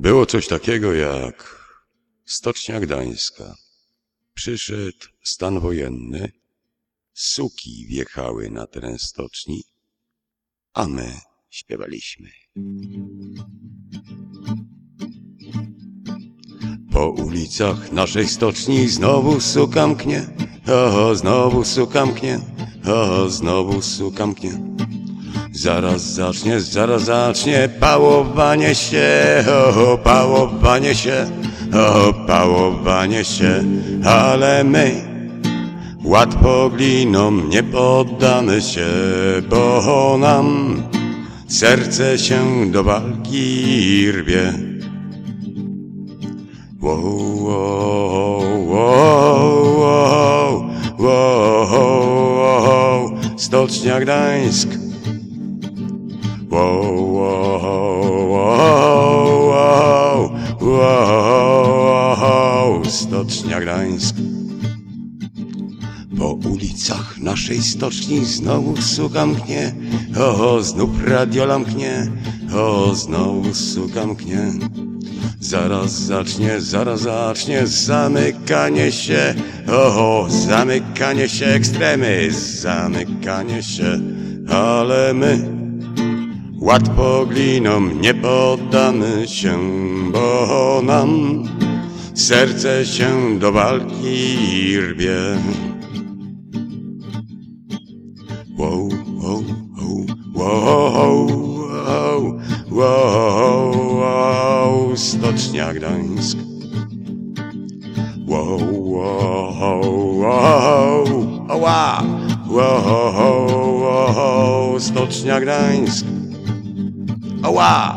Było coś takiego jak Stocznia Gdańska. Przyszedł stan wojenny, suki wjechały na teren stoczni, a my śpiewaliśmy. Po ulicach naszej stoczni znowu suka mknie, o, znowu suka mknie, o, znowu suka mknie. Zaraz zacznie, zaraz zacznie pałowanie się, o, pałowanie się, o, pałowanie się, ale my łatwo glinom nie poddamy się, bo nam serce się do walki rwie. Wow, wow, wow, wow, wow, wow, Stocznia Gdańsk. Wow, wow, wow, wow, wow, Stocznia Gdańsk. Po ulicach naszej stoczni znowu suka mknie, o, znów radiola mknie, o, znowu suka mknie. Zaraz zacznie, zaraz zacznie zamykanie się, o, zamykanie się, ekstremy, zamykanie się, ale my łatwo glinom nie poddamy się, bo nam serce się do walki rwie. Wow, wow, wow, wow, wow, wow, wow, Stocznia Gdańsk. Wow, wow, wow, ała, wow, wow, Stocznia Gdańsk. Ała,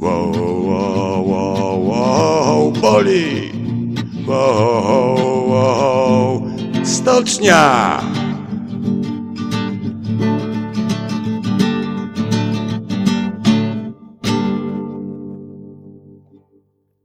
wow, wow, wow, wow, boli, wow, wow, Stocznia.